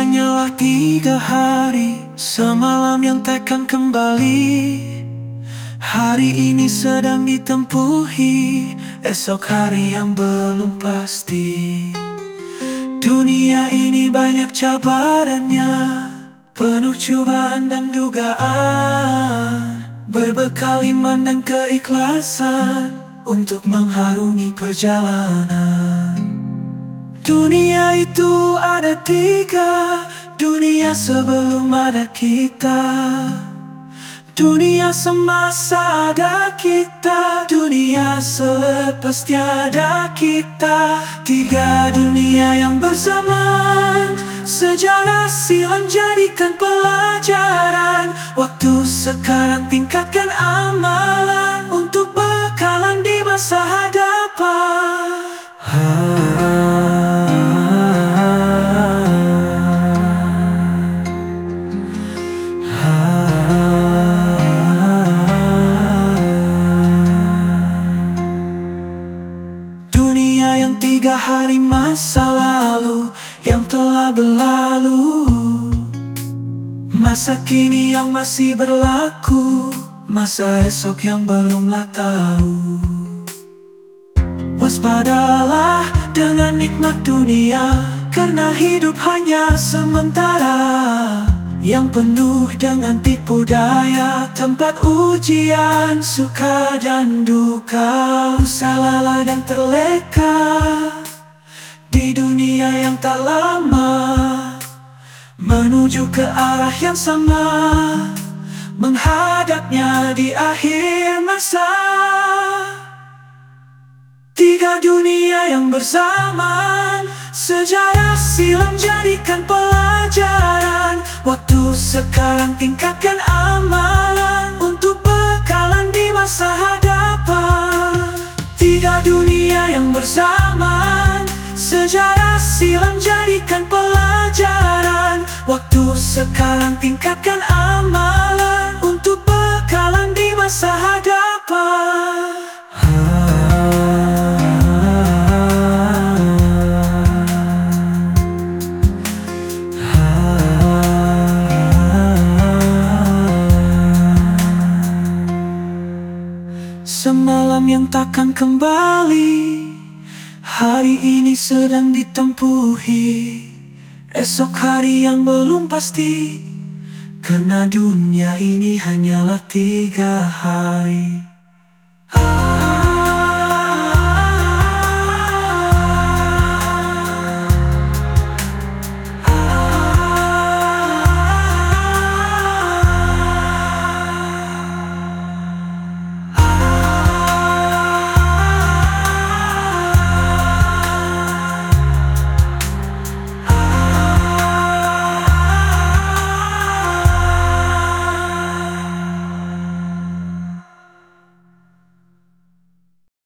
Hanyalah tiga hari Semalam yang takkan kembali. Hari ini sedang ditempuhi Esok hari yang belum pasti Dunia ini banyak cabarannya Penuh cobaan dan dugaan Berbekal iman dan keikhlasan Untuk mengharungi perjalanan. Dunia itu ada tiga Dunia sebelum ada kita Dunia semasa ada kita Dunia selepas tiada kita. Tiga dunia yang bersamaan Sejarah silam jadikan pelajaran. Waktu sekarang tingkatkan amalan tiga hari masa lalu Yang telah berlalu. Masa kini yang masih berlaku. Masa esok yang belumlah tahu. Waspadalah dengan nikmat dunia. Karena hidup hanya sementara. Yang penuh dengan tipu daya. Tempat ujian, suka dan duka. Salah dan terleka Menuju ke arah yang sama Menghadapnya di akhir masa. Tiga dunia yang bersamaan Sejarah silam jadikan pelajaran. Waktu sekarang tingkatkan amalan Untuk bekalan di masa hadapan. Tiga dunia yang bersamaan Sejarah silam jadikan pelajaran. Waktu sekarang tingkatkan amalan Untuk bekalan di masa hadapan. Semalam yang takkan kembali Hari ini sedang ditempuhi Esok hari yang belum pasti Karena dunia ini hanyalah tiga hari ah.